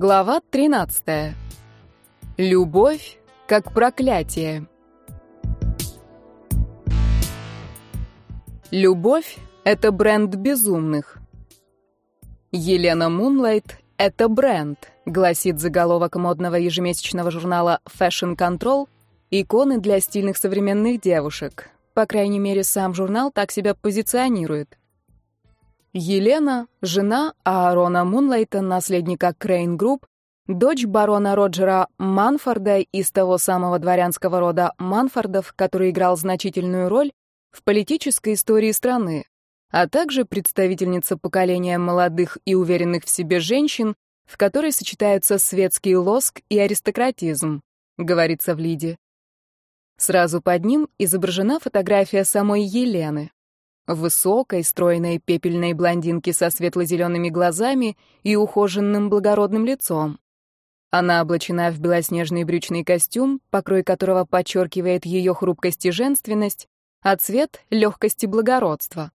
Глава 13. Любовь как проклятие. Любовь — это бренд безумных. Елена Мунлайт — это бренд, гласит заголовок модного ежемесячного журнала Fashion Control, иконы для стильных современных девушек. По крайней мере, сам журнал так себя позиционирует. Елена — жена Аарона Мунлайта, наследника Крейн Групп, дочь барона Роджера Манфорда из того самого дворянского рода Манфордов, который играл значительную роль в политической истории страны, а также представительница поколения молодых и уверенных в себе женщин, в которой сочетаются светский лоск и аристократизм, говорится в Лиде. Сразу под ним изображена фотография самой Елены высокой, стройной пепельной блондинки со светло-зелеными глазами и ухоженным благородным лицом. Она облачена в белоснежный брючный костюм, покрой которого подчеркивает ее хрупкость и женственность, а цвет — легкость и благородство.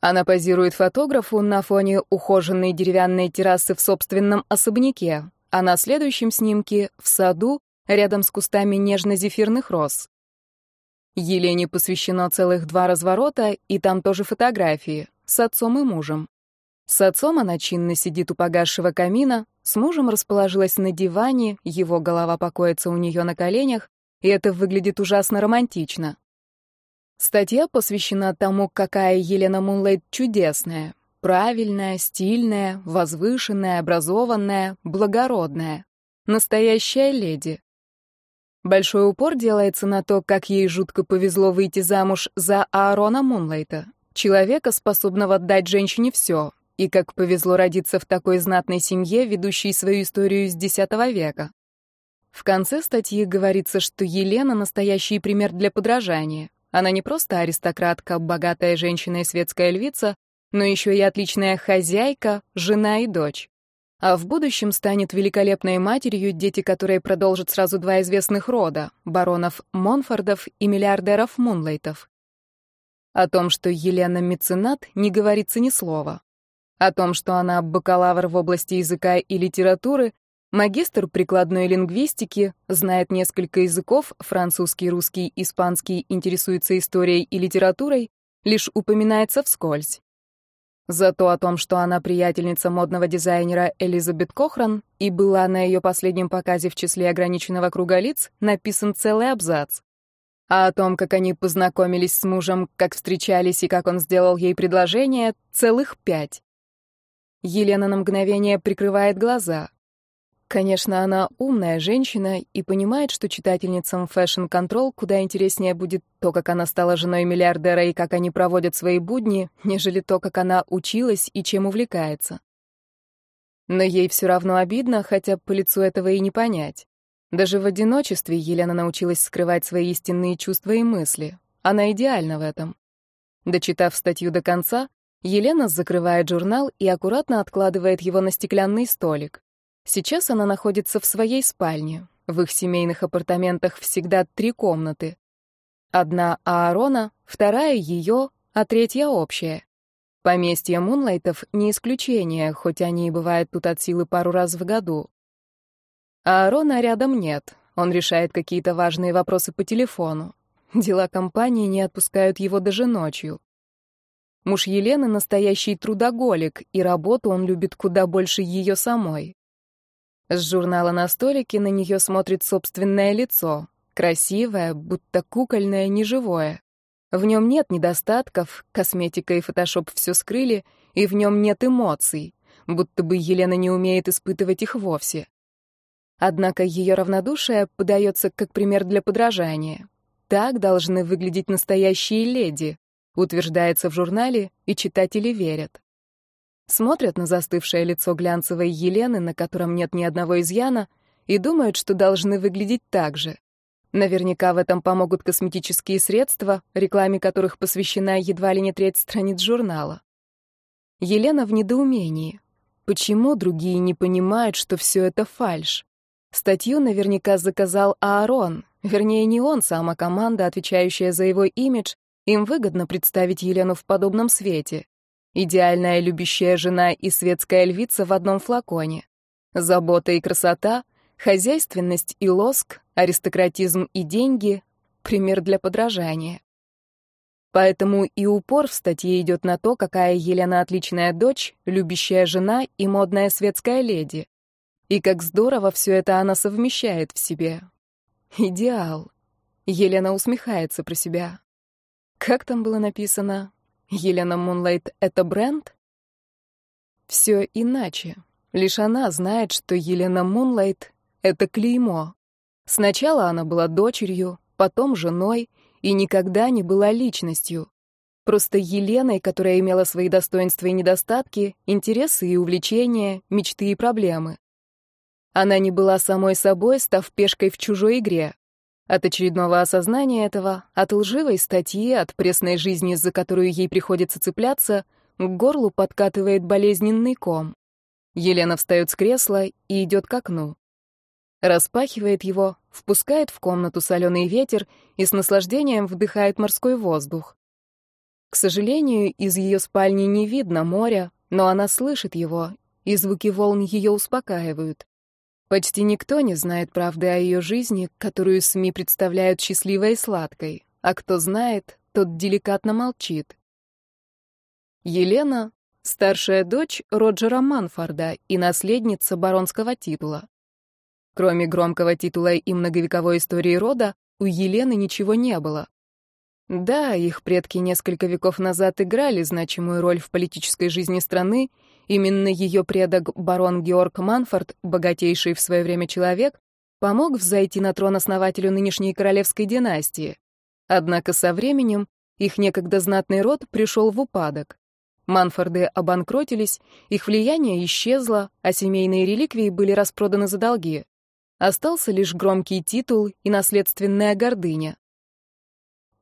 Она позирует фотографу на фоне ухоженной деревянной террасы в собственном особняке, а на следующем снимке — в саду, рядом с кустами нежно-зефирных роз. Елене посвящено целых два разворота, и там тоже фотографии, с отцом и мужем. С отцом она чинно сидит у погасшего камина, с мужем расположилась на диване, его голова покоится у нее на коленях, и это выглядит ужасно романтично. Статья посвящена тому, какая Елена Мунлайт чудесная, правильная, стильная, возвышенная, образованная, благородная. Настоящая леди. Большой упор делается на то, как ей жутко повезло выйти замуж за Аарона Мунлайта, человека, способного дать женщине все, и как повезло родиться в такой знатной семье, ведущей свою историю с X века. В конце статьи говорится, что Елена — настоящий пример для подражания. Она не просто аристократка, богатая женщина и светская львица, но еще и отличная хозяйка, жена и дочь а в будущем станет великолепной матерью, дети которой продолжат сразу два известных рода — баронов Монфордов и миллиардеров Мунлейтов. О том, что Елена меценат, не говорится ни слова. О том, что она бакалавр в области языка и литературы, магистр прикладной лингвистики, знает несколько языков — французский, русский, испанский, интересуется историей и литературой, лишь упоминается вскользь. Зато о том, что она приятельница модного дизайнера Элизабет Кохран и была на ее последнем показе в числе ограниченного круга лиц, написан целый абзац. А о том, как они познакомились с мужем, как встречались и как он сделал ей предложение, целых пять. Елена на мгновение прикрывает глаза. Конечно, она умная женщина и понимает, что читательницам Fashion Control куда интереснее будет то, как она стала женой миллиардера и как они проводят свои будни, нежели то, как она училась и чем увлекается. Но ей все равно обидно, хотя по лицу этого и не понять. Даже в одиночестве Елена научилась скрывать свои истинные чувства и мысли. Она идеальна в этом. Дочитав статью до конца, Елена закрывает журнал и аккуратно откладывает его на стеклянный столик. Сейчас она находится в своей спальне. В их семейных апартаментах всегда три комнаты. Одна Аарона, вторая ее, а третья общая. Поместье Мунлайтов не исключение, хоть они и бывают тут от силы пару раз в году. Аарона рядом нет. Он решает какие-то важные вопросы по телефону. Дела компании не отпускают его даже ночью. Муж Елены настоящий трудоголик, и работу он любит куда больше ее самой. С журнала на столике на нее смотрит собственное лицо. Красивое, будто кукольное, неживое. В нем нет недостатков, косметика и фотошоп все скрыли, и в нем нет эмоций, будто бы Елена не умеет испытывать их вовсе. Однако ее равнодушие подается как пример для подражания. Так должны выглядеть настоящие леди, утверждается в журнале, и читатели верят смотрят на застывшее лицо глянцевой Елены, на котором нет ни одного изъяна, и думают, что должны выглядеть так же. Наверняка в этом помогут косметические средства, рекламе которых посвящена едва ли не треть страниц журнала. Елена в недоумении. Почему другие не понимают, что все это фальшь? Статью наверняка заказал Аарон, вернее, не он сам, а команда, отвечающая за его имидж, им выгодно представить Елену в подобном свете. Идеальная любящая жена и светская львица в одном флаконе. Забота и красота, хозяйственность и лоск, аристократизм и деньги — пример для подражания. Поэтому и упор в статье идет на то, какая Елена отличная дочь, любящая жена и модная светская леди. И как здорово все это она совмещает в себе. Идеал. Елена усмехается про себя. Как там было написано? Елена Мунлайт — это бренд? Все иначе. Лишь она знает, что Елена Мунлайт — это клеймо. Сначала она была дочерью, потом женой и никогда не была личностью. Просто Еленой, которая имела свои достоинства и недостатки, интересы и увлечения, мечты и проблемы. Она не была самой собой, став пешкой в чужой игре. От очередного осознания этого, от лживой статьи, от пресной жизни, за которую ей приходится цепляться, к горлу подкатывает болезненный ком. Елена встает с кресла и идет к окну. Распахивает его, впускает в комнату соленый ветер и с наслаждением вдыхает морской воздух. К сожалению, из ее спальни не видно моря, но она слышит его, и звуки волн ее успокаивают. Почти никто не знает правды о ее жизни, которую СМИ представляют счастливой и сладкой, а кто знает, тот деликатно молчит. Елена — старшая дочь Роджера Манфорда и наследница баронского титула. Кроме громкого титула и многовековой истории рода, у Елены ничего не было. Да, их предки несколько веков назад играли значимую роль в политической жизни страны Именно ее предок, барон Георг Манфорд, богатейший в свое время человек, помог взойти на трон основателю нынешней королевской династии. Однако со временем их некогда знатный род пришел в упадок. Манфорды обанкротились, их влияние исчезло, а семейные реликвии были распроданы за долги. Остался лишь громкий титул и наследственная гордыня.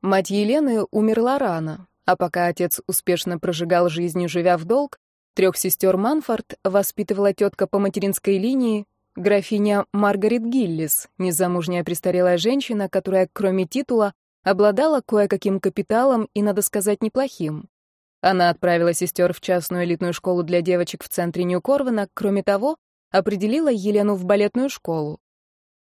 Мать Елены умерла рано, а пока отец успешно прожигал жизнь, живя в долг, Трех сестер Манфорд воспитывала тетка по материнской линии, графиня Маргарет Гиллис, незамужняя престарелая женщина, которая, кроме титула, обладала кое-каким капиталом и, надо сказать, неплохим. Она отправила сестер в частную элитную школу для девочек в центре Нью-Корвена, кроме того, определила Елену в балетную школу.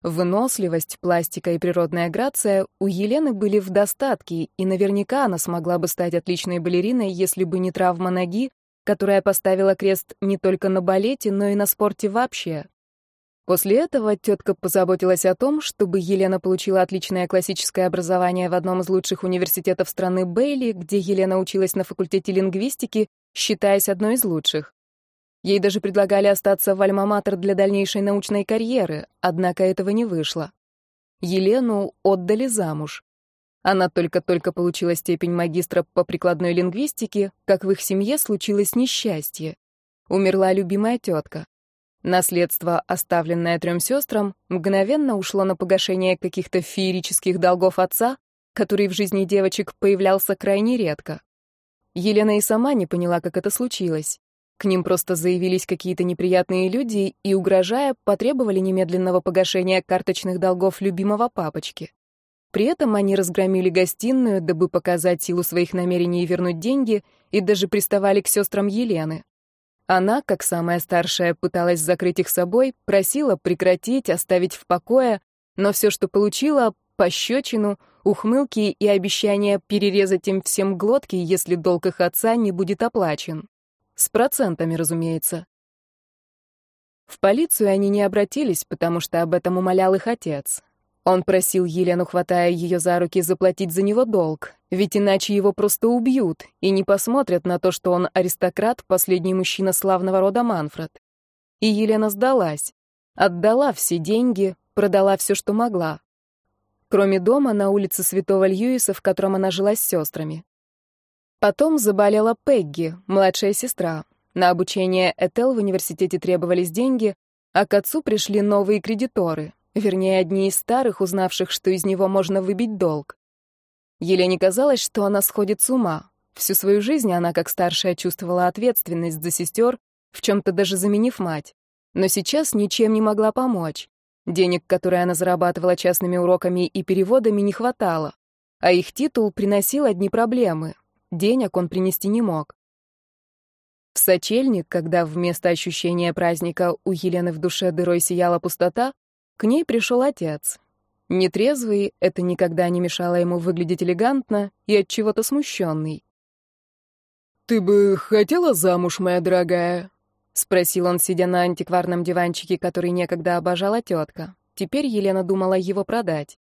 Выносливость, пластика и природная грация у Елены были в достатке, и наверняка она смогла бы стать отличной балериной, если бы не травма ноги, которая поставила крест не только на балете, но и на спорте вообще. После этого тетка позаботилась о том, чтобы Елена получила отличное классическое образование в одном из лучших университетов страны Бейли, где Елена училась на факультете лингвистики, считаясь одной из лучших. Ей даже предлагали остаться в Альма-Матер для дальнейшей научной карьеры, однако этого не вышло. Елену отдали замуж. Она только-только получила степень магистра по прикладной лингвистике, как в их семье случилось несчастье. Умерла любимая тетка. Наследство, оставленное трем сестрам, мгновенно ушло на погашение каких-то феерических долгов отца, который в жизни девочек появлялся крайне редко. Елена и сама не поняла, как это случилось. К ним просто заявились какие-то неприятные люди и, угрожая, потребовали немедленного погашения карточных долгов любимого папочки. При этом они разгромили гостиную, дабы показать силу своих намерений вернуть деньги, и даже приставали к сестрам Елены. Она, как самая старшая, пыталась закрыть их собой, просила прекратить, оставить в покое, но все, что получила — пощечину, ухмылки и обещание перерезать им всем глотки, если долг их отца не будет оплачен. С процентами, разумеется. В полицию они не обратились, потому что об этом умолял их отец. Он просил Елену, хватая ее за руки, заплатить за него долг, ведь иначе его просто убьют и не посмотрят на то, что он аристократ, последний мужчина славного рода Манфред. И Елена сдалась, отдала все деньги, продала все, что могла. Кроме дома на улице Святого Льюиса, в котором она жила с сестрами. Потом заболела Пегги, младшая сестра. На обучение Этел в университете требовались деньги, а к отцу пришли новые кредиторы, Вернее, одни из старых, узнавших, что из него можно выбить долг. Елене казалось, что она сходит с ума. Всю свою жизнь она, как старшая, чувствовала ответственность за сестер, в чем-то даже заменив мать. Но сейчас ничем не могла помочь. Денег, которые она зарабатывала частными уроками и переводами, не хватало. А их титул приносил одни проблемы. Денег он принести не мог. В сочельник, когда вместо ощущения праздника у Елены в душе дырой сияла пустота, к ней пришел отец. Нетрезвый, это никогда не мешало ему выглядеть элегантно и от чего-то смущенный. «Ты бы хотела замуж, моя дорогая?» — спросил он, сидя на антикварном диванчике, который некогда обожала тетка. Теперь Елена думала его продать.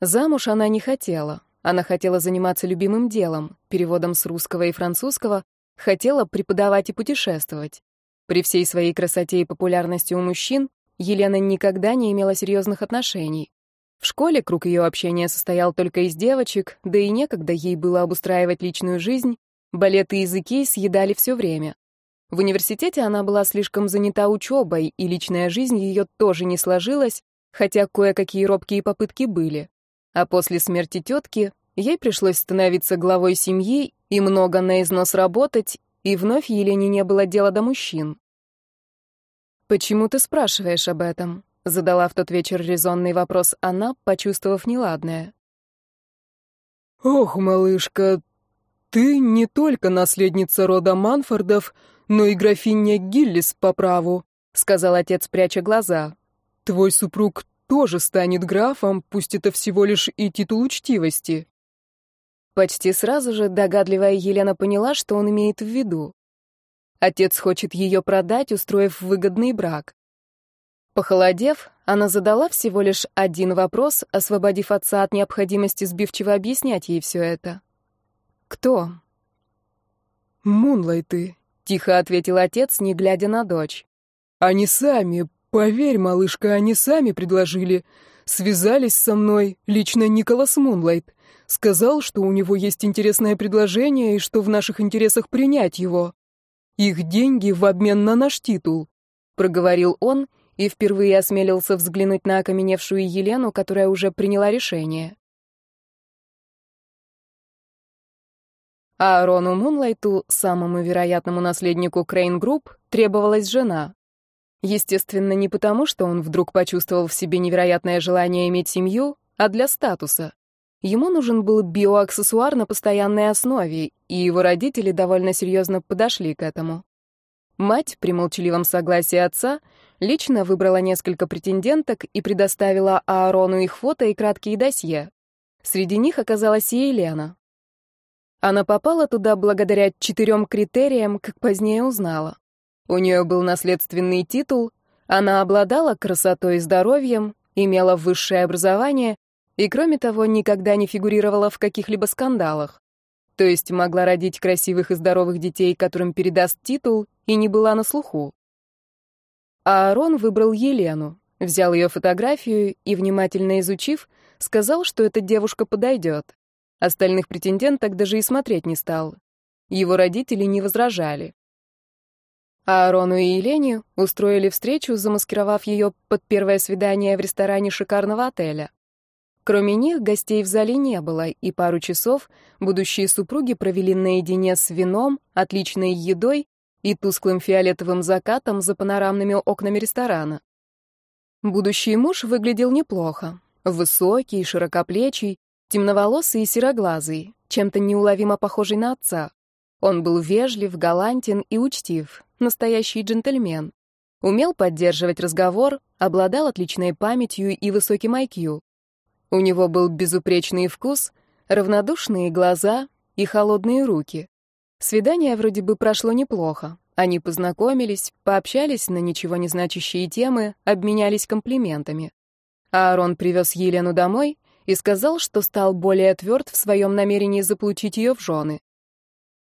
Замуж она не хотела. Она хотела заниматься любимым делом, переводом с русского и французского, хотела преподавать и путешествовать. При всей своей красоте и популярности у мужчин Елена никогда не имела серьезных отношений. В школе круг ее общения состоял только из девочек, да и некогда ей было обустраивать личную жизнь, балет и языки съедали все время. В университете она была слишком занята учебой, и личная жизнь ее тоже не сложилась, хотя кое-какие робкие попытки были. А после смерти тетки ей пришлось становиться главой семьи и много на износ работать, и вновь Елене не было дела до мужчин. «Почему ты спрашиваешь об этом?» — задала в тот вечер резонный вопрос она, почувствовав неладное. «Ох, малышка, ты не только наследница рода Манфордов, но и графиня Гиллис по праву», — сказал отец, пряча глаза. «Твой супруг тоже станет графом, пусть это всего лишь и титул учтивости». Почти сразу же догадливая Елена поняла, что он имеет в виду. Отец хочет ее продать, устроив выгодный брак. Похолодев, она задала всего лишь один вопрос, освободив отца от необходимости сбивчиво объяснять ей все это. «Кто?» «Мунлайты», — тихо ответил отец, не глядя на дочь. «Они сами, поверь, малышка, они сами предложили. Связались со мной, лично Николас Мунлайт. Сказал, что у него есть интересное предложение и что в наших интересах принять его. Их деньги в обмен на наш титул», — проговорил он и впервые осмелился взглянуть на окаменевшую Елену, которая уже приняла решение. А Аарону Мунлайту, самому вероятному наследнику Крейн Групп, требовалась жена. Естественно, не потому, что он вдруг почувствовал в себе невероятное желание иметь семью, а для статуса. Ему нужен был биоаксессуар на постоянной основе, и его родители довольно серьезно подошли к этому. Мать, при молчаливом согласии отца, лично выбрала несколько претенденток и предоставила Аарону их фото и краткие досье. Среди них оказалась и Елена. Она попала туда благодаря четырем критериям, как позднее узнала. У нее был наследственный титул, она обладала красотой и здоровьем, имела высшее образование и, кроме того, никогда не фигурировала в каких-либо скандалах. То есть могла родить красивых и здоровых детей, которым передаст титул, и не была на слуху. А Аарон выбрал Елену, взял ее фотографию и, внимательно изучив, сказал, что эта девушка подойдет. Остальных претенденток даже и смотреть не стал. Его родители не возражали. А Аарону и Елене устроили встречу, замаскировав ее под первое свидание в ресторане шикарного отеля. Кроме них гостей в зале не было, и пару часов будущие супруги провели наедине с вином, отличной едой и тусклым фиолетовым закатом за панорамными окнами ресторана. Будущий муж выглядел неплохо. Высокий, широкоплечий, темноволосый и сероглазый, чем-то неуловимо похожий на отца. Он был вежлив, галантен и учтив, настоящий джентльмен. Умел поддерживать разговор, обладал отличной памятью и высоким IQ. У него был безупречный вкус, равнодушные глаза и холодные руки. Свидание вроде бы прошло неплохо. Они познакомились, пообщались на ничего не значащие темы, обменялись комплиментами. Аарон привез Елену домой и сказал, что стал более тверд в своем намерении заполучить ее в жены.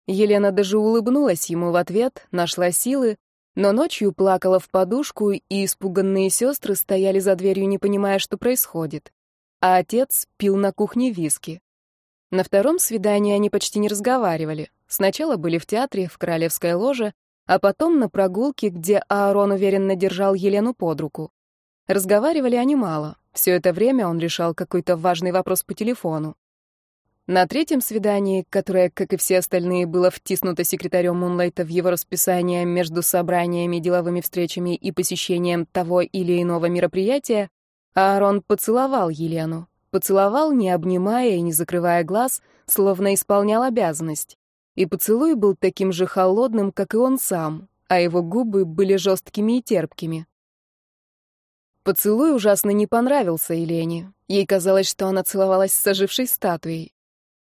Елена даже улыбнулась ему в ответ, нашла силы, но ночью плакала в подушку, и испуганные сестры стояли за дверью, не понимая, что происходит. А отец пил на кухне виски. На втором свидании они почти не разговаривали. Сначала были в театре, в Королевской ложе, а потом на прогулке, где Аарон уверенно держал Елену под руку. Разговаривали они мало. Все это время он решал какой-то важный вопрос по телефону. На третьем свидании, которое, как и все остальные, было втиснуто секретарем Мунлайта в его расписание между собраниями, деловыми встречами и посещением того или иного мероприятия, Аарон поцеловал Елену. Поцеловал, не обнимая и не закрывая глаз, словно исполнял обязанность. И поцелуй был таким же холодным, как и он сам, а его губы были жесткими и терпкими. Поцелуй ужасно не понравился Елене. Ей казалось, что она целовалась с ожившей статуей.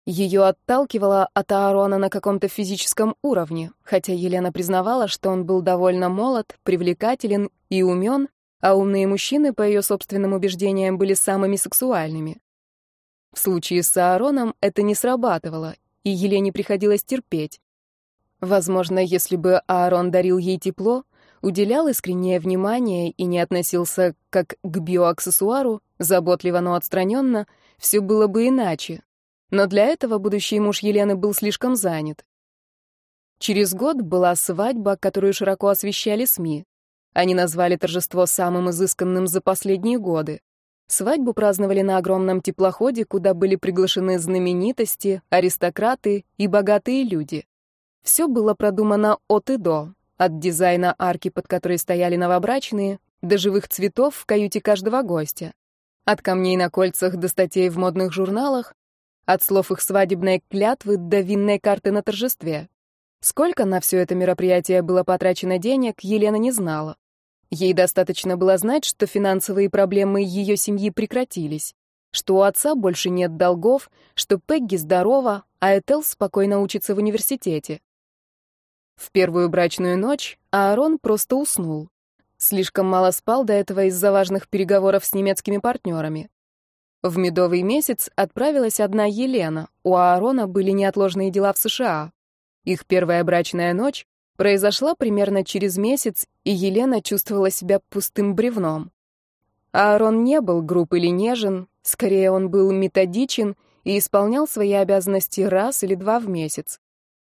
Ее отталкивало от Аарона на каком-то физическом уровне, хотя Елена признавала, что он был довольно молод, привлекателен и умен, а умные мужчины, по ее собственным убеждениям, были самыми сексуальными. В случае с Аароном это не срабатывало, и Елене приходилось терпеть. Возможно, если бы Аарон дарил ей тепло, уделял искреннее внимание и не относился как к биоаксессуару, заботливо, но отстраненно, все было бы иначе. Но для этого будущий муж Елены был слишком занят. Через год была свадьба, которую широко освещали СМИ. Они назвали торжество самым изысканным за последние годы. Свадьбу праздновали на огромном теплоходе, куда были приглашены знаменитости, аристократы и богатые люди. Все было продумано от и до, от дизайна арки, под которой стояли новобрачные, до живых цветов в каюте каждого гостя. От камней на кольцах до статей в модных журналах, от слов их свадебной клятвы до винной карты на торжестве. Сколько на все это мероприятие было потрачено денег, Елена не знала. Ей достаточно было знать, что финансовые проблемы ее семьи прекратились, что у отца больше нет долгов, что Пегги здорова, а Этел спокойно учится в университете. В первую брачную ночь Аарон просто уснул. Слишком мало спал до этого из-за важных переговоров с немецкими партнерами. В медовый месяц отправилась одна Елена. У Аарона были неотложные дела в США. Их первая брачная ночь произошла примерно через месяц, и Елена чувствовала себя пустым бревном. Аарон не был груб или нежен, скорее он был методичен и исполнял свои обязанности раз или два в месяц.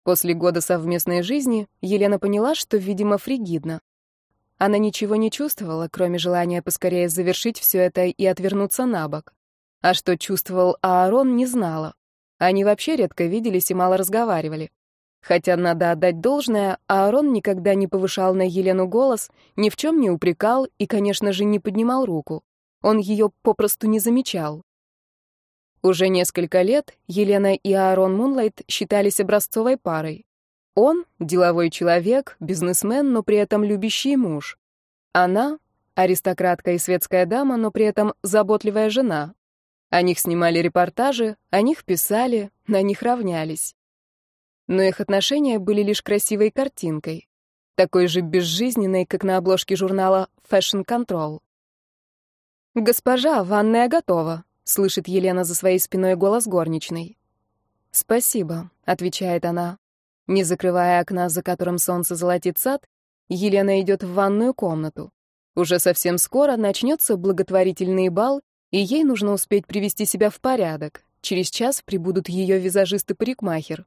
После года совместной жизни Елена поняла, что, видимо, фригидна. Она ничего не чувствовала, кроме желания поскорее завершить все это и отвернуться на бок. А что чувствовал Аарон, не знала. Они вообще редко виделись и мало разговаривали. Хотя надо отдать должное, Аарон никогда не повышал на Елену голос, ни в чем не упрекал и, конечно же, не поднимал руку. Он ее попросту не замечал. Уже несколько лет Елена и Аарон Мунлайт считались образцовой парой. Он — деловой человек, бизнесмен, но при этом любящий муж. Она — аристократка и светская дама, но при этом заботливая жена. О них снимали репортажи, о них писали, на них равнялись. Но их отношения были лишь красивой картинкой, такой же безжизненной, как на обложке журнала Fashion Control. «Госпожа, ванная готова», слышит Елена за своей спиной голос горничной. «Спасибо», — отвечает она. Не закрывая окна, за которым солнце золотит сад, Елена идет в ванную комнату. Уже совсем скоро начнется благотворительный бал, и ей нужно успеть привести себя в порядок. Через час прибудут ее визажист и парикмахер.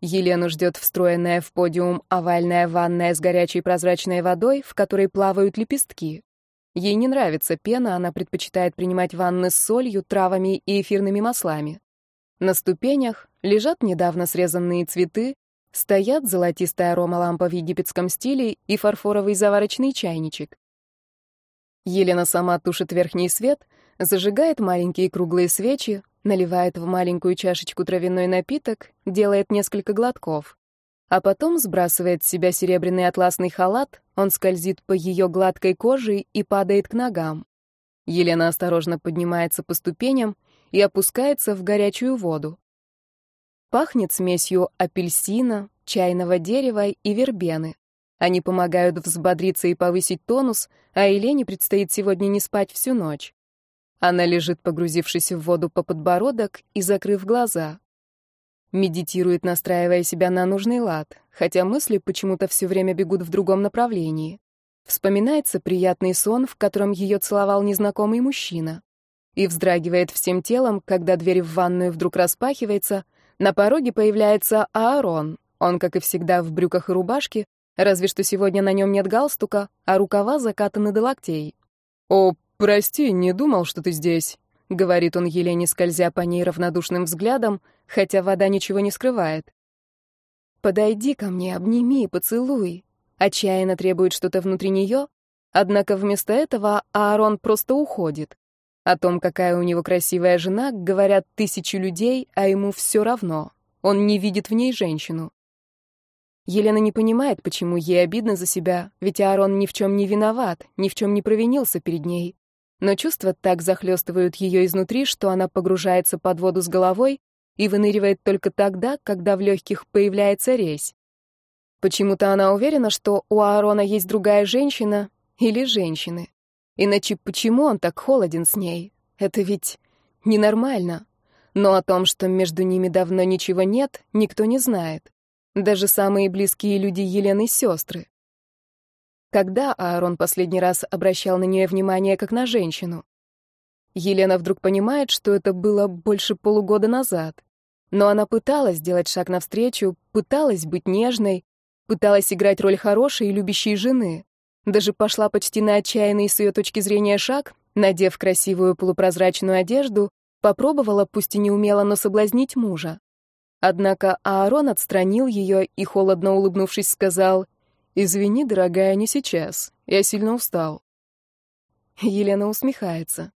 Елену ждет встроенная в подиум овальная ванная с горячей прозрачной водой, в которой плавают лепестки. Ей не нравится пена, она предпочитает принимать ванны с солью, травами и эфирными маслами. На ступенях лежат недавно срезанные цветы, стоят золотистая аромалампа в египетском стиле и фарфоровый заварочный чайничек. Елена сама тушит верхний свет, зажигает маленькие круглые свечи, наливает в маленькую чашечку травяной напиток, делает несколько глотков а потом сбрасывает с себя серебряный атласный халат, он скользит по ее гладкой коже и падает к ногам. Елена осторожно поднимается по ступеням и опускается в горячую воду. Пахнет смесью апельсина, чайного дерева и вербены. Они помогают взбодриться и повысить тонус, а Елене предстоит сегодня не спать всю ночь. Она лежит, погрузившись в воду по подбородок и закрыв глаза. Медитирует, настраивая себя на нужный лад, хотя мысли почему-то все время бегут в другом направлении. Вспоминается приятный сон, в котором ее целовал незнакомый мужчина. И вздрагивает всем телом, когда дверь в ванную вдруг распахивается, на пороге появляется Аарон. Он, как и всегда, в брюках и рубашке, разве что сегодня на нем нет галстука, а рукава закатаны до локтей. «О, прости, не думал, что ты здесь», — говорит он Елене, скользя по ней равнодушным взглядом, хотя вода ничего не скрывает. «Подойди ко мне, обними, поцелуй». Отчаянно требует что-то внутри нее, однако вместо этого Аарон просто уходит. О том, какая у него красивая жена, говорят тысячи людей, а ему все равно. Он не видит в ней женщину. Елена не понимает, почему ей обидно за себя, ведь Аарон ни в чем не виноват, ни в чем не провинился перед ней. Но чувства так захлестывают ее изнутри, что она погружается под воду с головой и выныривает только тогда, когда в легких появляется резь. Почему-то она уверена, что у Аарона есть другая женщина или женщины. Иначе почему он так холоден с ней? Это ведь ненормально. Но о том, что между ними давно ничего нет, никто не знает. Даже самые близкие люди Елены — сестры. Когда Аарон последний раз обращал на нее внимание как на женщину? Елена вдруг понимает, что это было больше полугода назад. Но она пыталась сделать шаг навстречу, пыталась быть нежной, пыталась играть роль хорошей и любящей жены. Даже пошла почти на отчаянный с ее точки зрения шаг, надев красивую полупрозрачную одежду, попробовала, пусть и неумело, но соблазнить мужа. Однако Аарон отстранил ее и, холодно улыбнувшись, сказал, «Извини, дорогая, не сейчас. Я сильно устал». Елена усмехается.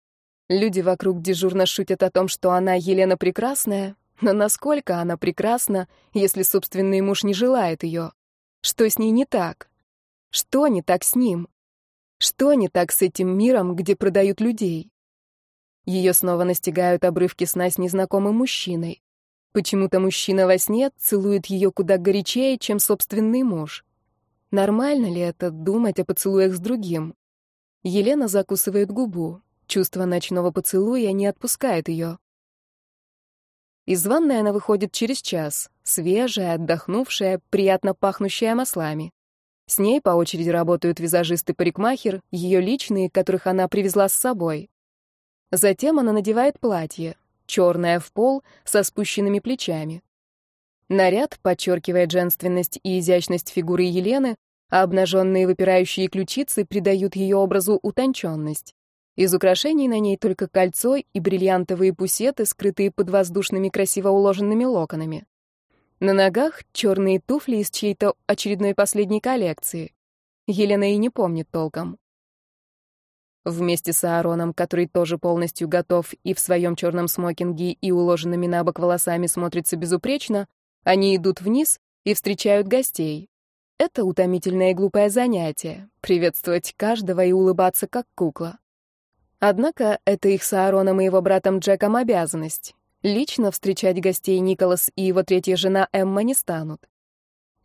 Люди вокруг дежурно шутят о том, что она, Елена, прекрасная, но насколько она прекрасна, если собственный муж не желает ее? Что с ней не так? Что не так с ним? Что не так с этим миром, где продают людей? Ее снова настигают обрывки сна с незнакомым мужчиной. Почему-то мужчина во сне целует ее куда горячее, чем собственный муж. Нормально ли это думать о поцелуях с другим? Елена закусывает губу. Чувство ночного поцелуя не отпускает ее. Из ванной она выходит через час, свежая, отдохнувшая, приятно пахнущая маслами. С ней по очереди работают визажист и парикмахер, ее личные, которых она привезла с собой. Затем она надевает платье, черная в пол, со спущенными плечами. Наряд подчеркивает женственность и изящность фигуры Елены, а обнаженные выпирающие ключицы придают ее образу утонченность. Из украшений на ней только кольцо и бриллиантовые пусеты, скрытые под воздушными красиво уложенными локонами. На ногах черные туфли из чьей-то очередной последней коллекции. Елена и не помнит толком. Вместе с Аароном, который тоже полностью готов и в своем черном смокинге и уложенными на бок волосами смотрится безупречно, они идут вниз и встречают гостей. Это утомительное и глупое занятие — приветствовать каждого и улыбаться как кукла. Однако это их с Аароном и его братом Джеком обязанность. Лично встречать гостей Николас и его третья жена Эмма не станут.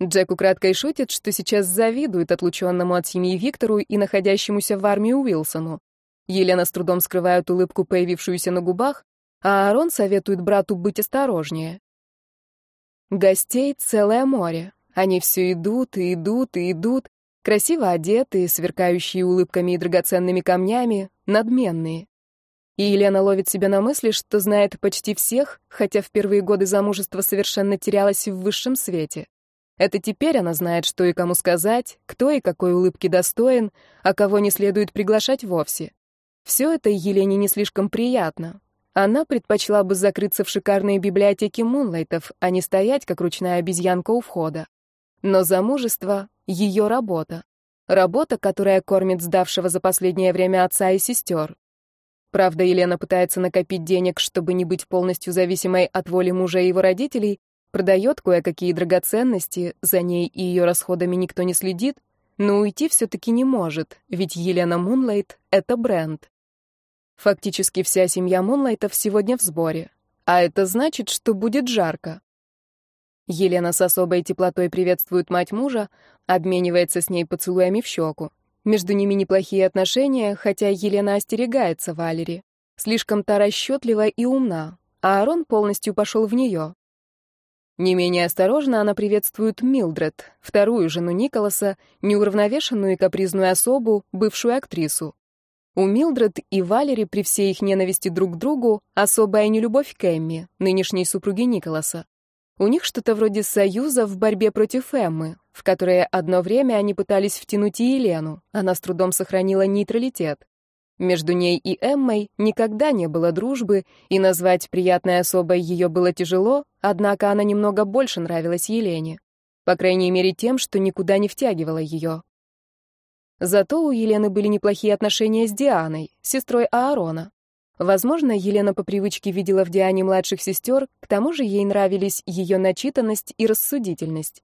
Джек украдкой шутит, что сейчас завидует отлученному от семьи Виктору и находящемуся в армии Уилсону. Елена с трудом скрывает улыбку, появившуюся на губах, а Аарон советует брату быть осторожнее. Гостей целое море. Они все идут и идут и идут, красиво одетые, сверкающие улыбками и драгоценными камнями, надменные. И Елена ловит себя на мысли, что знает почти всех, хотя в первые годы замужества совершенно терялась в высшем свете. Это теперь она знает, что и кому сказать, кто и какой улыбки достоин, а кого не следует приглашать вовсе. Все это Елене не слишком приятно. Она предпочла бы закрыться в шикарной библиотеке Мунлайтов, а не стоять, как ручная обезьянка у входа. Но замужество — ее работа. Работа, которая кормит сдавшего за последнее время отца и сестер. Правда, Елена пытается накопить денег, чтобы не быть полностью зависимой от воли мужа и его родителей, продает кое-какие драгоценности, за ней и ее расходами никто не следит, но уйти все-таки не может, ведь Елена Мунлайт — это бренд. Фактически вся семья Мунлайтов сегодня в сборе, а это значит, что будет жарко. Елена с особой теплотой приветствует мать мужа, обменивается с ней поцелуями в щеку. Между ними неплохие отношения, хотя Елена остерегается Валери. Слишком та расчетлива и умна, а Арон полностью пошел в нее. Не менее осторожно она приветствует Милдред, вторую жену Николаса, неуравновешенную и капризную особу, бывшую актрису. У Милдред и Валери при всей их ненависти друг к другу особая нелюбовь к Эмми, нынешней супруге Николаса. У них что-то вроде союза в борьбе против Эммы, в которое одно время они пытались втянуть и Елену, она с трудом сохранила нейтралитет. Между ней и Эммой никогда не было дружбы, и назвать приятной особой ее было тяжело, однако она немного больше нравилась Елене. По крайней мере тем, что никуда не втягивала ее. Зато у Елены были неплохие отношения с Дианой, сестрой Аарона. Возможно, Елена по привычке видела в Диане младших сестер, к тому же ей нравились ее начитанность и рассудительность.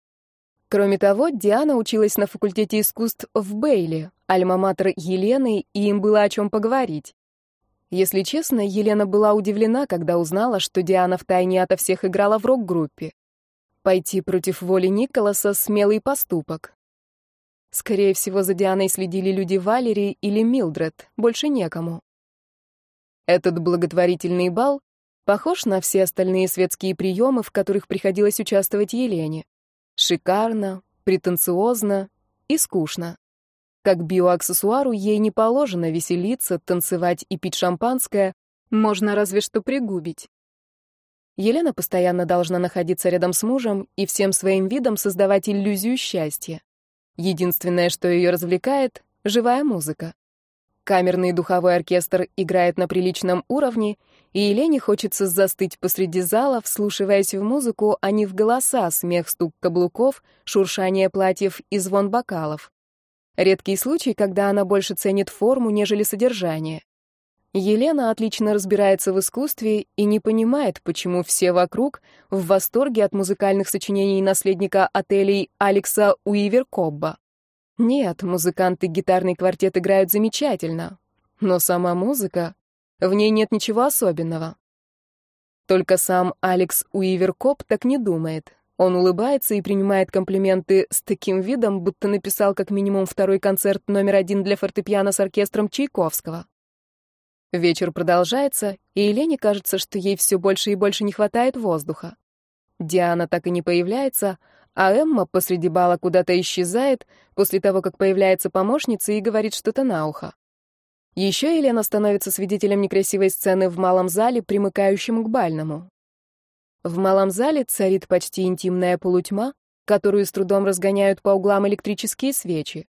Кроме того, Диана училась на факультете искусств в Бейли, альма-матер Елены, и им было о чем поговорить. Если честно, Елена была удивлена, когда узнала, что Диана втайне ото всех играла в рок-группе. Пойти против воли Николаса — смелый поступок. Скорее всего, за Дианой следили люди Валерии или Милдред, больше некому. Этот благотворительный бал похож на все остальные светские приемы, в которых приходилось участвовать Елене. Шикарно, претенциозно и скучно. Как биоаксессуару ей не положено веселиться, танцевать и пить шампанское, можно разве что пригубить. Елена постоянно должна находиться рядом с мужем и всем своим видом создавать иллюзию счастья. Единственное, что ее развлекает — живая музыка. Камерный духовой оркестр играет на приличном уровне, и Елене хочется застыть посреди зала, вслушиваясь в музыку, а не в голоса, смех, стук каблуков, шуршание платьев и звон бокалов. Редкий случай, когда она больше ценит форму, нежели содержание. Елена отлично разбирается в искусстве и не понимает, почему все вокруг в восторге от музыкальных сочинений наследника отелей Алекса Уивер-Кобба. Нет, музыканты гитарный квартет играют замечательно, но сама музыка, в ней нет ничего особенного. Только сам Алекс Уивер-Кобб так не думает. Он улыбается и принимает комплименты с таким видом, будто написал как минимум второй концерт номер один для фортепиано с оркестром Чайковского. Вечер продолжается, и Елене кажется, что ей все больше и больше не хватает воздуха. Диана так и не появляется, а Эмма посреди бала куда-то исчезает после того, как появляется помощница и говорит что-то на ухо. Еще Елена становится свидетелем некрасивой сцены в малом зале, примыкающем к бальному. В малом зале царит почти интимная полутьма, которую с трудом разгоняют по углам электрические свечи.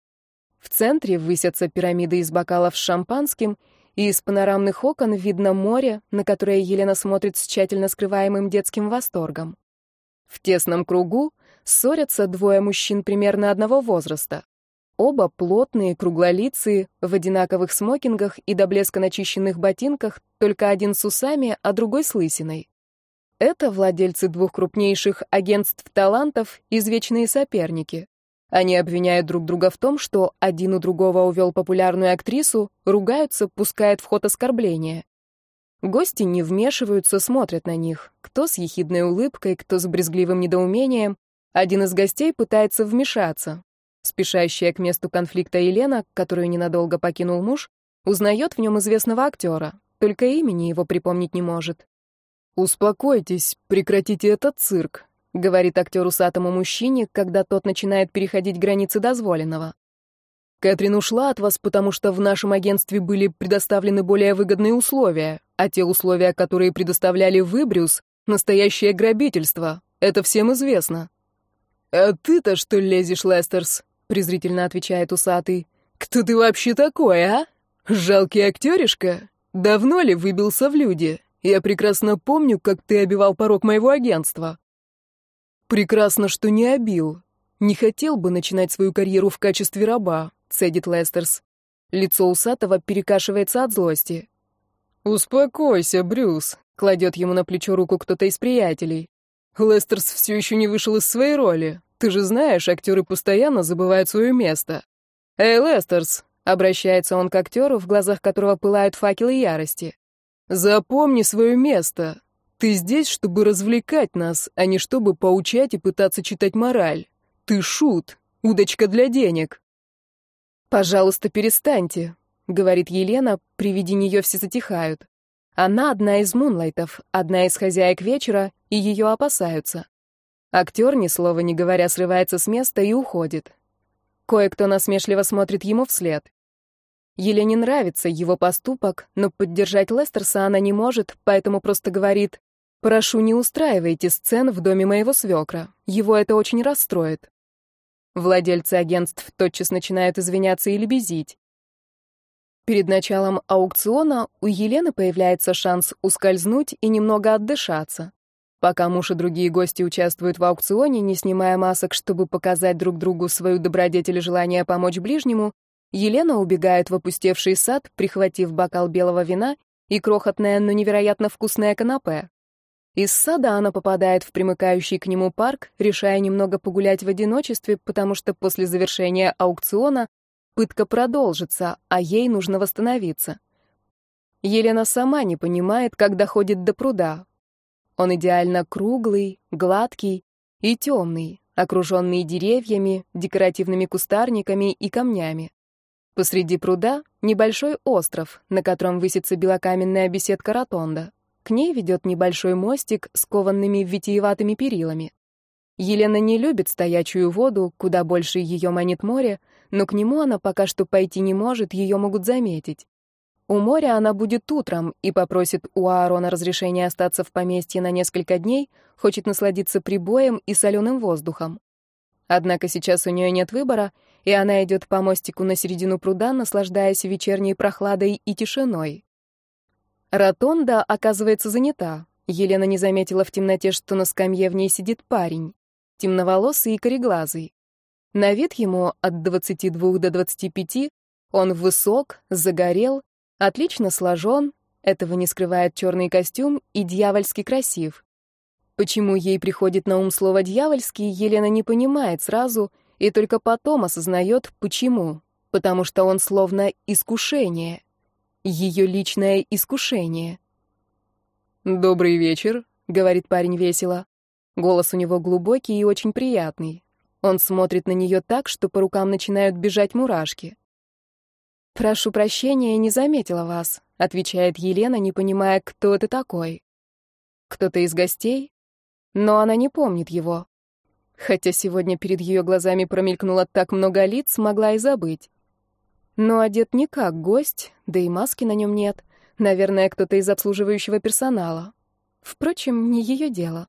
В центре высятся пирамиды из бокалов с шампанским, и из панорамных окон видно море, на которое Елена смотрит с тщательно скрываемым детским восторгом. В тесном кругу ссорятся двое мужчин примерно одного возраста. Оба плотные, круглолицые, в одинаковых смокингах и до блеска начищенных ботинках, только один с усами, а другой с лысиной. Это владельцы двух крупнейших агентств талантов, извечные соперники. Они обвиняют друг друга в том, что один у другого увел популярную актрису, ругаются, пускают в ход оскорбления. Гости не вмешиваются, смотрят на них. Кто с ехидной улыбкой, кто с брезгливым недоумением. Один из гостей пытается вмешаться. Спешащая к месту конфликта Елена, которую ненадолго покинул муж, узнает в нем известного актера, только имени его припомнить не может. «Успокойтесь, прекратите этот цирк», — говорит актер усатому мужчине, когда тот начинает переходить границы дозволенного. «Кэтрин ушла от вас, потому что в нашем агентстве были предоставлены более выгодные условия, а те условия, которые предоставляли вы, Брюс, — настоящее грабительство. Это всем известно». «А ты-то что лезешь, Лестерс?» — презрительно отвечает усатый. «Кто ты вообще такой, а? Жалкий актеришка? Давно ли выбился в люди?» Я прекрасно помню, как ты обивал порог моего агентства. Прекрасно, что не убил. Не хотел бы начинать свою карьеру в качестве раба, цедит Лестерс. Лицо усатого перекашивается от злости. Успокойся, Брюс, кладет ему на плечо руку кто-то из приятелей. Лестерс все еще не вышел из своей роли. Ты же знаешь, актеры постоянно забывают свое место. Эй, Лестерс, обращается он к актеру, в глазах которого пылают факелы ярости. Запомни свое место. Ты здесь, чтобы развлекать нас, а не чтобы поучать и пытаться читать мораль. Ты шут, удочка для денег. Пожалуйста, перестаньте, говорит Елена, при виде нее все затихают. Она одна из мунлайтов, одна из хозяек вечера, и ее опасаются. Актер, ни слова не говоря, срывается с места и уходит. Кое-кто насмешливо смотрит ему вслед. Елене нравится его поступок, но поддержать Лестерса она не может, поэтому просто говорит «Прошу, не устраивайте сцен в доме моего свекра. Его это очень расстроит». Владельцы агентств тотчас начинают извиняться или безить. Перед началом аукциона у Елены появляется шанс ускользнуть и немного отдышаться. Пока муж и другие гости участвуют в аукционе, не снимая масок, чтобы показать друг другу свою добродетель и желание помочь ближнему, Елена убегает в опустевший сад, прихватив бокал белого вина и крохотное, но невероятно вкусное канапе. Из сада она попадает в примыкающий к нему парк, решая немного погулять в одиночестве, потому что после завершения аукциона пытка продолжится, а ей нужно восстановиться. Елена сама не понимает, как доходит до пруда. Он идеально круглый, гладкий и темный, окруженный деревьями, декоративными кустарниками и камнями. Посреди пруда небольшой остров, на котором высится белокаменная беседка-ротонда. К ней ведет небольшой мостик с кованными витиеватыми перилами. Елена не любит стоячую воду, куда больше ее манит море, но к нему она пока что пойти не может, ее могут заметить. У моря она будет утром и попросит у Аарона разрешения остаться в поместье на несколько дней, хочет насладиться прибоем и соленым воздухом. Однако сейчас у нее нет выбора, и она идет по мостику на середину пруда, наслаждаясь вечерней прохладой и тишиной. Ротонда оказывается занята. Елена не заметила в темноте, что на скамье в ней сидит парень. Темноволосый и кореглазый. На вид ему от 22 до 25, он высок, загорел, отлично сложен, этого не скрывает черный костюм и дьявольски красив. Почему ей приходит на ум слово «дьявольский», Елена не понимает сразу и только потом осознает, почему. Потому что он словно искушение ее личное искушение. «Добрый вечер», — говорит парень весело. Голос у него глубокий и очень приятный. Он смотрит на нее так, что по рукам начинают бежать мурашки. «Прошу прощения, не заметила вас», — отвечает Елена, не понимая, кто это такой. Кто-то из гостей? Но она не помнит его. Хотя сегодня перед ее глазами промелькнуло так много лиц, могла и забыть. Но одет не как гость, да и маски на нем нет. Наверное, кто-то из обслуживающего персонала. Впрочем, не ее дело.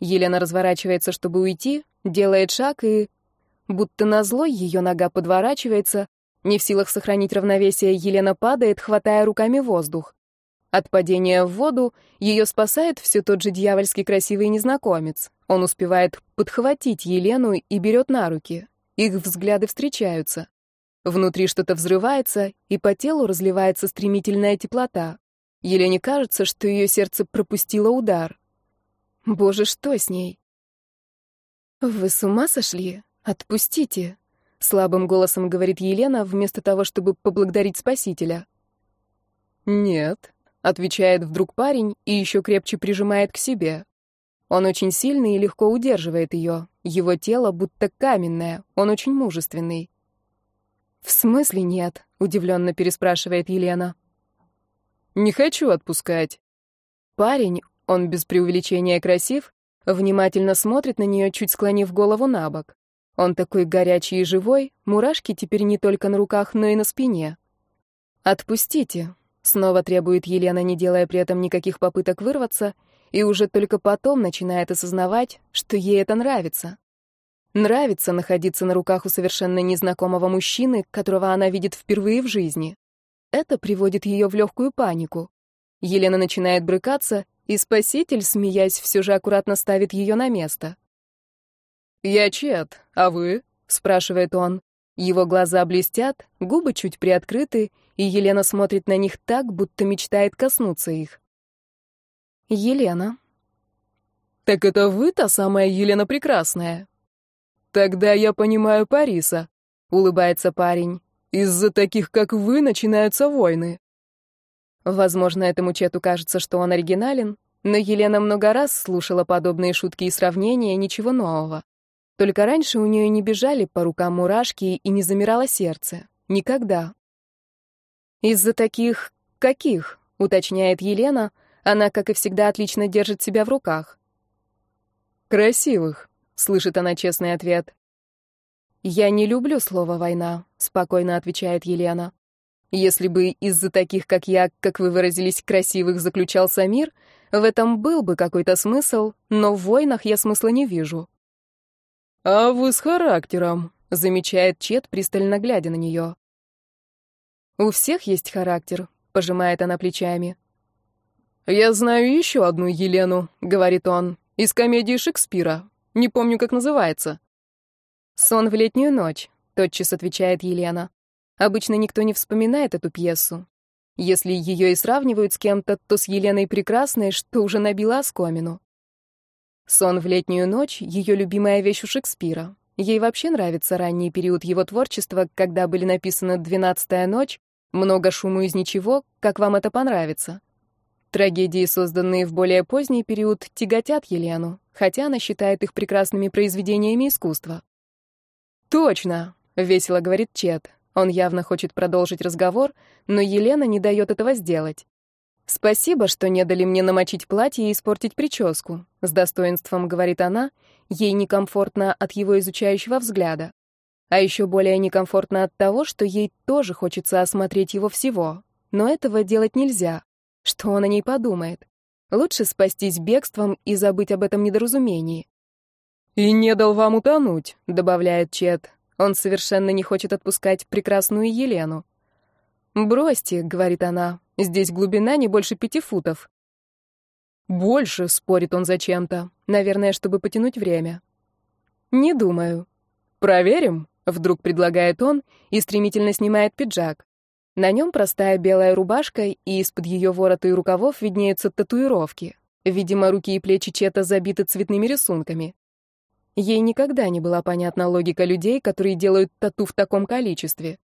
Елена разворачивается, чтобы уйти, делает шаг и... Будто назло ее нога подворачивается. Не в силах сохранить равновесие, Елена падает, хватая руками воздух. От падения в воду ее спасает все тот же дьявольски красивый незнакомец. Он успевает подхватить Елену и берет на руки. Их взгляды встречаются. Внутри что-то взрывается, и по телу разливается стремительная теплота. Елене кажется, что ее сердце пропустило удар. Боже, что с ней? «Вы с ума сошли? Отпустите!» — слабым голосом говорит Елена, вместо того, чтобы поблагодарить Спасителя. «Нет», — отвечает вдруг парень и еще крепче прижимает к себе. Он очень сильный и легко удерживает ее. Его тело будто каменное, он очень мужественный. «В смысле нет?» — удивленно переспрашивает Елена. «Не хочу отпускать». Парень, он без преувеличения красив, внимательно смотрит на нее, чуть склонив голову на бок. Он такой горячий и живой, мурашки теперь не только на руках, но и на спине. «Отпустите», — снова требует Елена, не делая при этом никаких попыток вырваться, и уже только потом начинает осознавать, что ей это нравится. Нравится находиться на руках у совершенно незнакомого мужчины, которого она видит впервые в жизни. Это приводит ее в легкую панику. Елена начинает брыкаться, и спаситель, смеясь, все же аккуратно ставит ее на место. «Я Чет, а вы?» — спрашивает он. Его глаза блестят, губы чуть приоткрыты, и Елена смотрит на них так, будто мечтает коснуться их. «Елена». «Так это вы та самая Елена Прекрасная?» «Тогда я понимаю Париса», — улыбается парень. «Из-за таких, как вы, начинаются войны». Возможно, этому Чету кажется, что он оригинален, но Елена много раз слушала подобные шутки и сравнения, ничего нового. Только раньше у нее не бежали по рукам мурашки и не замирало сердце. Никогда. «Из-за таких... каких?» — уточняет Елена. Она, как и всегда, отлично держит себя в руках. «Красивых», слышит она честный ответ. «Я не люблю слово «война», — спокойно отвечает Елена. «Если бы из-за таких, как я, как вы выразились, красивых заключался мир, в этом был бы какой-то смысл, но в войнах я смысла не вижу». «А вы с характером», — замечает Чет, пристально глядя на нее. «У всех есть характер», — пожимает она плечами. «Я знаю еще одну Елену», — говорит он, — «из комедии Шекспира. Не помню, как называется». «Сон в летнюю ночь», — тотчас отвечает Елена. Обычно никто не вспоминает эту пьесу. Если ее и сравнивают с кем-то, то с Еленой Прекрасной, что уже набила оскомину. Сон в летнюю ночь — ее любимая вещь у Шекспира. Ей вообще нравится ранний период его творчества, когда были написаны «Двенадцатая ночь», «Много шума из ничего», «Как вам это понравится». Трагедии, созданные в более поздний период, тяготят Елену, хотя она считает их прекрасными произведениями искусства. «Точно!» — весело говорит Чет. Он явно хочет продолжить разговор, но Елена не дает этого сделать. «Спасибо, что не дали мне намочить платье и испортить прическу», — с достоинством говорит она, ей некомфортно от его изучающего взгляда. А еще более некомфортно от того, что ей тоже хочется осмотреть его всего. Но этого делать нельзя. Что он о ней подумает? Лучше спастись бегством и забыть об этом недоразумении. «И не дал вам утонуть», — добавляет Чет. Он совершенно не хочет отпускать прекрасную Елену. «Бросьте», — говорит она, — «здесь глубина не больше пяти футов». «Больше», — спорит он зачем-то, наверное, чтобы потянуть время. «Не думаю». «Проверим», — вдруг предлагает он и стремительно снимает пиджак. На нем простая белая рубашка, и из-под ее ворота и рукавов виднеются татуировки. Видимо, руки и плечи Чета забиты цветными рисунками. Ей никогда не была понятна логика людей, которые делают тату в таком количестве.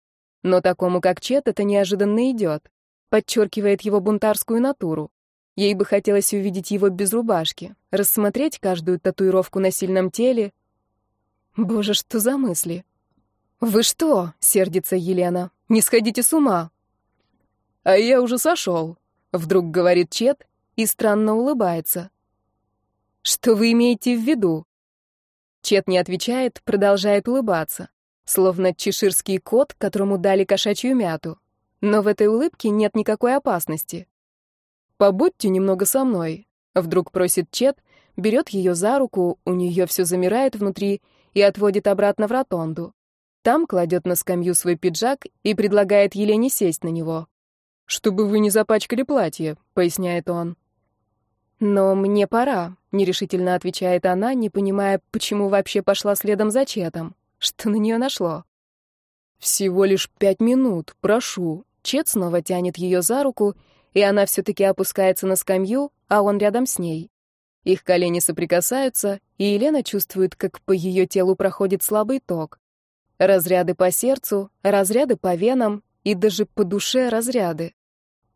Но такому, как Чет, это неожиданно идет. Подчеркивает его бунтарскую натуру. Ей бы хотелось увидеть его без рубашки, рассмотреть каждую татуировку на сильном теле. Боже, что за мысли? «Вы что?» — сердится Елена. «Не сходите с ума!» «А я уже сошел», — вдруг говорит Чет и странно улыбается. «Что вы имеете в виду?» Чет не отвечает, продолжает улыбаться, словно чеширский кот, которому дали кошачью мяту. Но в этой улыбке нет никакой опасности. «Побудьте немного со мной», — вдруг просит Чет, берет ее за руку, у нее все замирает внутри и отводит обратно в ротонду. Там кладет на скамью свой пиджак и предлагает Елене сесть на него. «Чтобы вы не запачкали платье», — поясняет он. «Но мне пора», — нерешительно отвечает она, не понимая, почему вообще пошла следом за Четом. Что на нее нашло? «Всего лишь пять минут, прошу». Чет снова тянет ее за руку, и она все-таки опускается на скамью, а он рядом с ней. Их колени соприкасаются, и Елена чувствует, как по ее телу проходит слабый ток. Разряды по сердцу, разряды по венам и даже по душе разряды.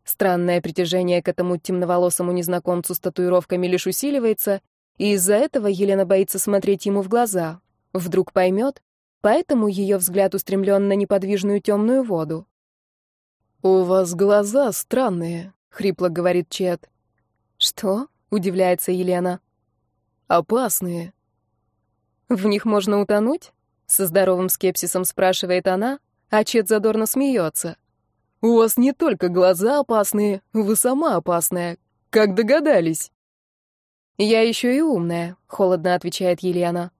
Странное притяжение к этому темноволосому незнакомцу с татуировками лишь усиливается, и из-за этого Елена боится смотреть ему в глаза. Вдруг поймет, поэтому ее взгляд устремлен на неподвижную темную воду. «У вас глаза странные», — хрипло говорит Чет. «Что?» — удивляется Елена. «Опасные». «В них можно утонуть?» Со здоровым скепсисом спрашивает она, а Чет задорно смеется. «У вас не только глаза опасные, вы сама опасная. Как догадались?» «Я еще и умная», — холодно отвечает Елена.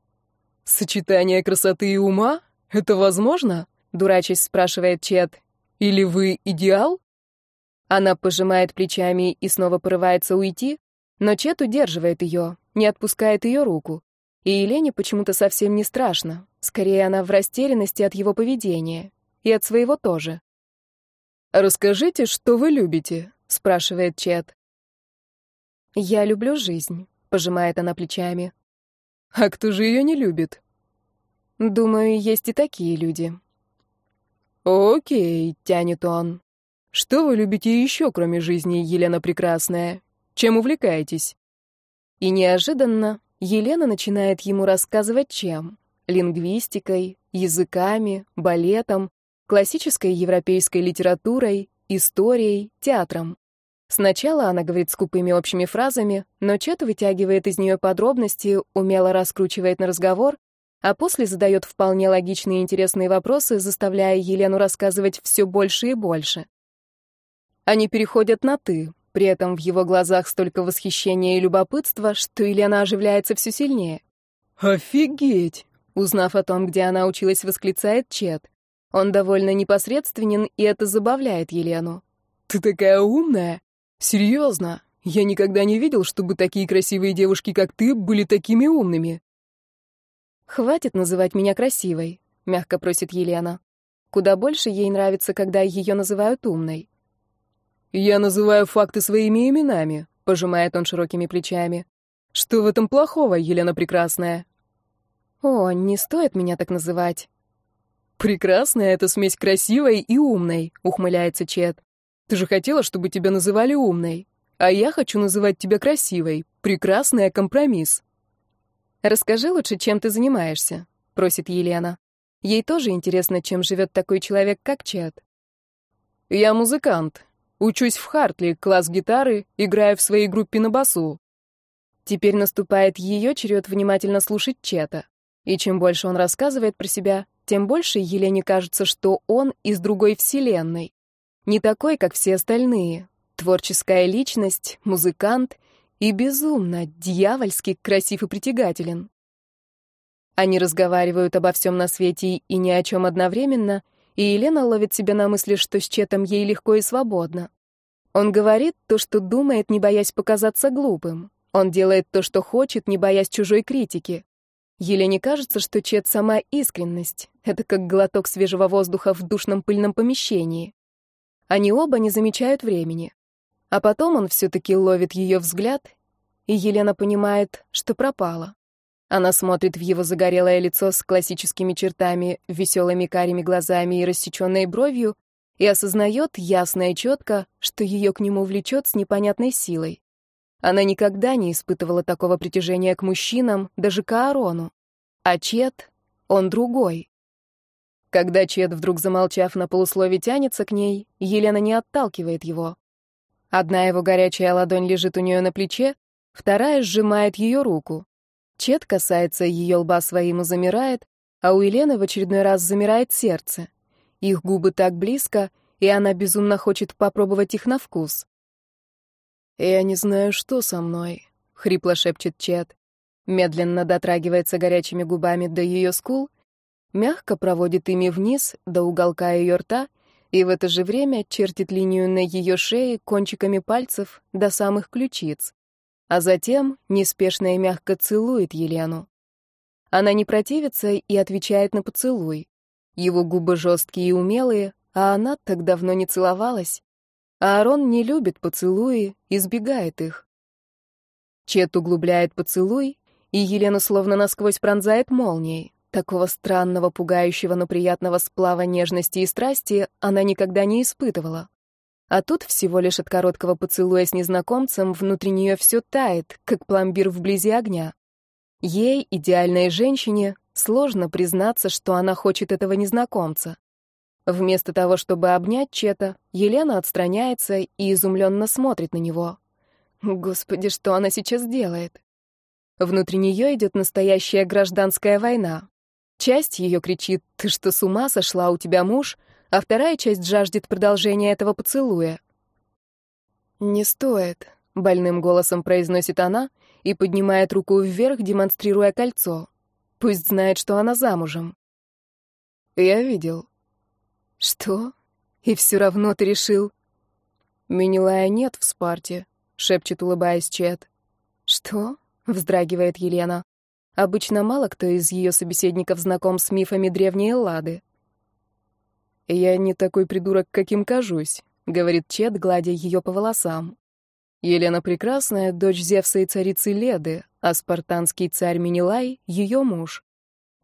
«Сочетание красоты и ума? Это возможно?» — дурачись спрашивает Чет. «Или вы идеал?» Она пожимает плечами и снова порывается уйти, но Чет удерживает ее, не отпускает ее руку. И Елене почему-то совсем не страшно. Скорее, она в растерянности от его поведения. И от своего тоже. «Расскажите, что вы любите?» — спрашивает Чет. «Я люблю жизнь», — пожимает она плечами. «А кто же ее не любит?» «Думаю, есть и такие люди». «Окей», — тянет он. «Что вы любите еще, кроме жизни, Елена Прекрасная? Чем увлекаетесь?» И неожиданно Елена начинает ему рассказывать чем лингвистикой, языками, балетом, классической европейской литературой, историей, театром. Сначала она говорит скупыми общими фразами, но Чет вытягивает из нее подробности, умело раскручивает на разговор, а после задает вполне логичные и интересные вопросы, заставляя Елену рассказывать все больше и больше. Они переходят на «ты», при этом в его глазах столько восхищения и любопытства, что Елена оживляется все сильнее. «Офигеть!» Узнав о том, где она училась, восклицает Чет. Он довольно непосредственен, и это забавляет Елену. «Ты такая умная! Серьезно! Я никогда не видел, чтобы такие красивые девушки, как ты, были такими умными!» «Хватит называть меня красивой», — мягко просит Елена. Куда больше ей нравится, когда ее называют умной. «Я называю факты своими именами», — пожимает он широкими плечами. «Что в этом плохого, Елена Прекрасная?» «О, не стоит меня так называть». «Прекрасная — это смесь красивой и умной», — ухмыляется Чет. «Ты же хотела, чтобы тебя называли умной. А я хочу называть тебя красивой. Прекрасная компромисс». «Расскажи лучше, чем ты занимаешься», — просит Елена. Ей тоже интересно, чем живет такой человек, как Чет. «Я музыкант. Учусь в Хартли, класс гитары, играю в своей группе на басу». Теперь наступает ее черед внимательно слушать Чета. И чем больше он рассказывает про себя, тем больше Елене кажется, что он из другой вселенной. Не такой, как все остальные. Творческая личность, музыкант и безумно, дьявольски красив и притягателен. Они разговаривают обо всем на свете и ни о чем одновременно, и Елена ловит себя на мысли, что с Четом ей легко и свободно. Он говорит то, что думает, не боясь показаться глупым. Он делает то, что хочет, не боясь чужой критики. Елене кажется, что Чет — сама искренность. Это как глоток свежего воздуха в душном пыльном помещении. Они оба не замечают времени. А потом он все-таки ловит ее взгляд, и Елена понимает, что пропала. Она смотрит в его загорелое лицо с классическими чертами, веселыми карими глазами и рассеченной бровью и осознает ясно и четко, что ее к нему влечет с непонятной силой. Она никогда не испытывала такого притяжения к мужчинам, даже к Аарону. А Чет, он другой. Когда Чет, вдруг замолчав на полуслове, тянется к ней, Елена не отталкивает его. Одна его горячая ладонь лежит у нее на плече, вторая сжимает ее руку. Чет касается ее лба своим и замирает, а у Елены в очередной раз замирает сердце. Их губы так близко, и она безумно хочет попробовать их на вкус. «Я не знаю, что со мной», — хрипло шепчет Чет. Медленно дотрагивается горячими губами до ее скул, мягко проводит ими вниз, до уголка ее рта, и в это же время чертит линию на ее шее кончиками пальцев до самых ключиц а затем неспешно и мягко целует Елену. Она не противится и отвечает на поцелуй. Его губы жесткие и умелые, а она так давно не целовалась. Аарон не любит поцелуи, избегает их. Чет углубляет поцелуй, и Елена словно насквозь пронзает молнией. Такого странного, пугающего, но приятного сплава нежности и страсти она никогда не испытывала. А тут всего лишь от короткого поцелуя с незнакомцем внутри нее все тает, как пломбир вблизи огня. Ей, идеальной женщине, сложно признаться, что она хочет этого незнакомца. Вместо того, чтобы обнять Чета, Елена отстраняется и изумленно смотрит на него. Господи, что она сейчас делает? Внутри нее идет настоящая гражданская война. Часть ее кричит «Ты что, с ума сошла? У тебя муж?» а вторая часть жаждет продолжения этого поцелуя. «Не стоит», — больным голосом произносит она и поднимает руку вверх, демонстрируя кольцо. Пусть знает, что она замужем. «Я видел». «Что? И все равно ты решил?» «Минилая нет в Спарте», — шепчет, улыбаясь Чет. «Что?» — вздрагивает Елена. Обычно мало кто из ее собеседников знаком с мифами древней Эллады. «Я не такой придурок, каким кажусь», — говорит Чет, гладя ее по волосам. Елена Прекрасная — дочь Зевса и царицы Леды, а спартанский царь Минилай — ее муж.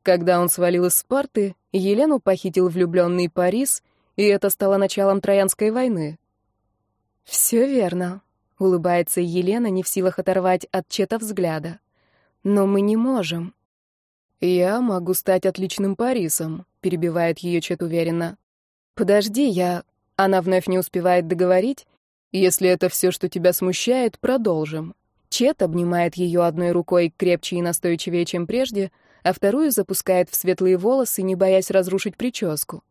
Когда он свалил из Спарты, Елену похитил влюбленный Парис, и это стало началом Троянской войны. «Все верно», — улыбается Елена, не в силах оторвать от Чета взгляда. «Но мы не можем». «Я могу стать отличным Парисом», — перебивает ее Чет уверенно. «Подожди, я...» Она вновь не успевает договорить. «Если это все, что тебя смущает, продолжим». Чет обнимает ее одной рукой крепче и настойчивее, чем прежде, а вторую запускает в светлые волосы, не боясь разрушить прическу.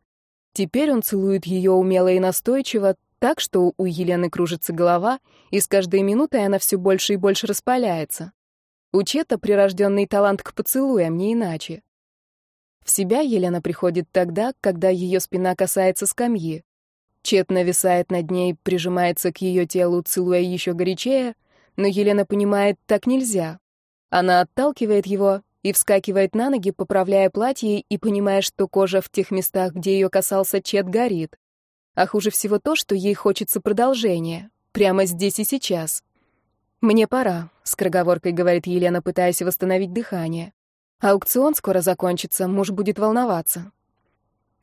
Теперь он целует ее умело и настойчиво, так что у Елены кружится голова, и с каждой минутой она все больше и больше распаляется. У Чета прирожденный талант к поцелуям, не иначе. В себя Елена приходит тогда, когда ее спина касается скамьи. Чет нависает над ней, прижимается к ее телу, целуя еще горячее, но Елена понимает, так нельзя. Она отталкивает его и вскакивает на ноги, поправляя платье и понимая, что кожа в тех местах, где ее касался Чет, горит. А хуже всего то, что ей хочется продолжения. Прямо здесь и сейчас. «Мне пора», — скороговоркой говорит Елена, пытаясь восстановить дыхание. «Аукцион скоро закончится, муж будет волноваться».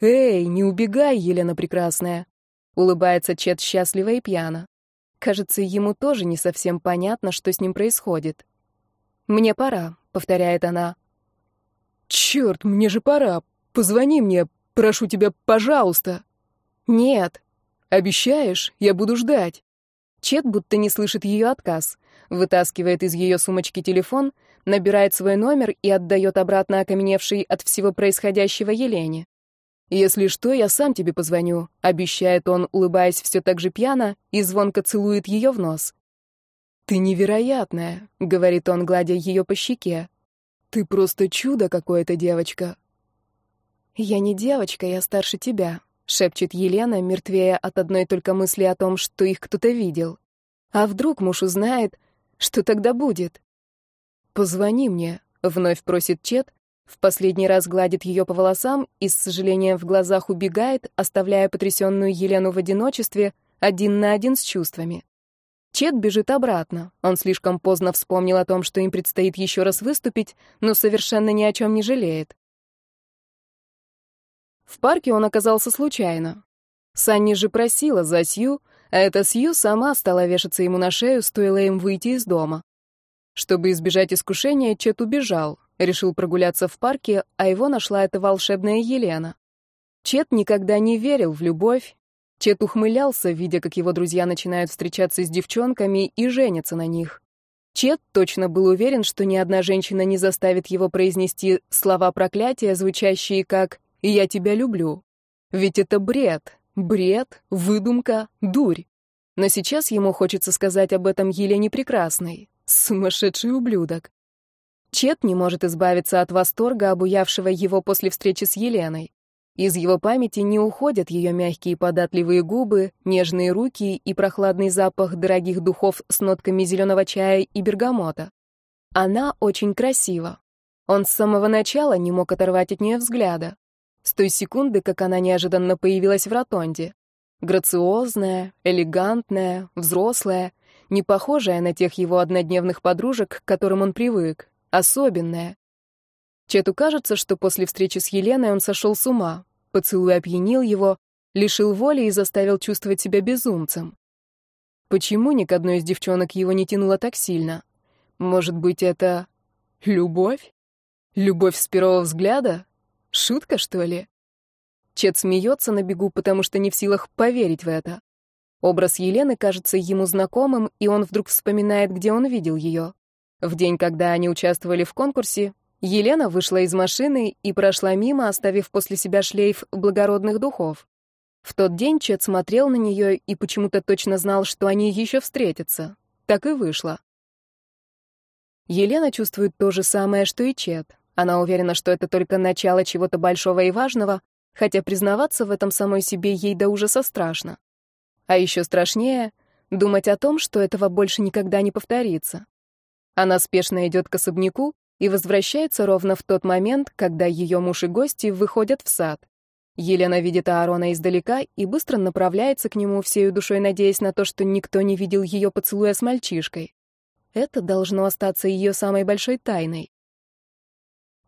«Эй, не убегай, Елена Прекрасная!» — улыбается Чет счастливо и пьяно. Кажется, ему тоже не совсем понятно, что с ним происходит. «Мне пора», — повторяет она. «Черт, мне же пора. Позвони мне, прошу тебя, пожалуйста». «Нет». «Обещаешь? Я буду ждать». Чет будто не слышит ее отказ. Вытаскивает из ее сумочки телефон, набирает свой номер и отдает обратно окаменевший от всего происходящего Елене. «Если что, я сам тебе позвоню», — обещает он, улыбаясь все так же пьяно, и звонко целует ее в нос. «Ты невероятная», — говорит он, гладя ее по щеке. «Ты просто чудо какое-то, девочка». «Я не девочка, я старше тебя», — шепчет Елена, мертвея от одной только мысли о том, что их кто-то видел. «А вдруг муж узнает, что тогда будет?» «Позвони мне», — вновь просит Чет, в последний раз гладит ее по волосам и с сожалением в глазах убегает, оставляя потрясенную Елену в одиночестве, один на один с чувствами. Чет бежит обратно. Он слишком поздно вспомнил о том, что им предстоит еще раз выступить, но совершенно ни о чем не жалеет. В парке он оказался случайно. Санни же просила за Сью, а эта Сью сама стала вешаться ему на шею, стоило им выйти из дома. Чтобы избежать искушения, Чет убежал, решил прогуляться в парке, а его нашла эта волшебная Елена. Чет никогда не верил в любовь. Чет ухмылялся, видя, как его друзья начинают встречаться с девчонками и женятся на них. Чет точно был уверен, что ни одна женщина не заставит его произнести слова проклятия, звучащие как «я тебя люблю». Ведь это бред, бред, выдумка, дурь. Но сейчас ему хочется сказать об этом Елене Прекрасной. Сумасшедший ублюдок. Чет не может избавиться от восторга, обуявшего его после встречи с Еленой. Из его памяти не уходят ее мягкие податливые губы, нежные руки и прохладный запах дорогих духов с нотками зеленого чая и бергамота. Она очень красива. Он с самого начала не мог оторвать от нее взгляда. С той секунды, как она неожиданно появилась в ротонде. Грациозная, элегантная, взрослая, не похожая на тех его однодневных подружек, к которым он привык, особенная. Чету кажется, что после встречи с Еленой он сошел с ума, поцелуй опьянил его, лишил воли и заставил чувствовать себя безумцем. Почему ни к одной из девчонок его не тянуло так сильно? Может быть, это любовь? Любовь с первого взгляда? Шутка, что ли? Чет смеется на бегу, потому что не в силах поверить в это. Образ Елены кажется ему знакомым, и он вдруг вспоминает, где он видел ее. В день, когда они участвовали в конкурсе, Елена вышла из машины и прошла мимо, оставив после себя шлейф благородных духов. В тот день Чет смотрел на нее и почему-то точно знал, что они еще встретятся. Так и вышло. Елена чувствует то же самое, что и Чет. Она уверена, что это только начало чего-то большого и важного, хотя признаваться в этом самой себе ей до ужаса страшно. А еще страшнее — думать о том, что этого больше никогда не повторится. Она спешно идет к особняку и возвращается ровно в тот момент, когда ее муж и гости выходят в сад. Елена видит Аарона издалека и быстро направляется к нему, всею душой надеясь на то, что никто не видел ее поцелуя с мальчишкой. Это должно остаться ее самой большой тайной.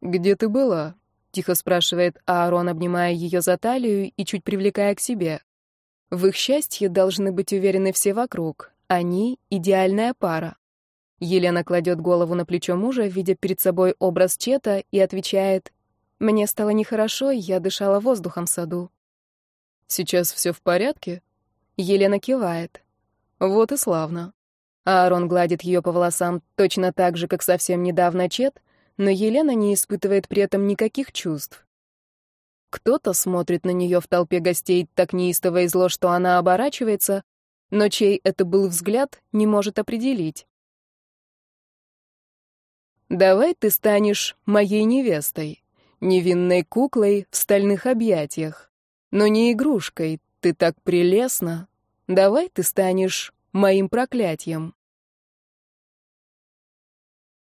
«Где ты была?» — тихо спрашивает Аарон, обнимая ее за талию и чуть привлекая к себе. В их счастье должны быть уверены все вокруг. Они — идеальная пара. Елена кладет голову на плечо мужа, видя перед собой образ Чета, и отвечает, «Мне стало нехорошо, я дышала воздухом в саду». «Сейчас все в порядке?» Елена кивает. «Вот и славно». Аарон гладит ее по волосам точно так же, как совсем недавно Чет, но Елена не испытывает при этом никаких чувств. Кто-то смотрит на нее в толпе гостей так неистово и зло, что она оборачивается, но чей это был взгляд, не может определить. «Давай ты станешь моей невестой, невинной куклой в стальных объятиях, но не игрушкой, ты так прелестна. Давай ты станешь моим проклятием».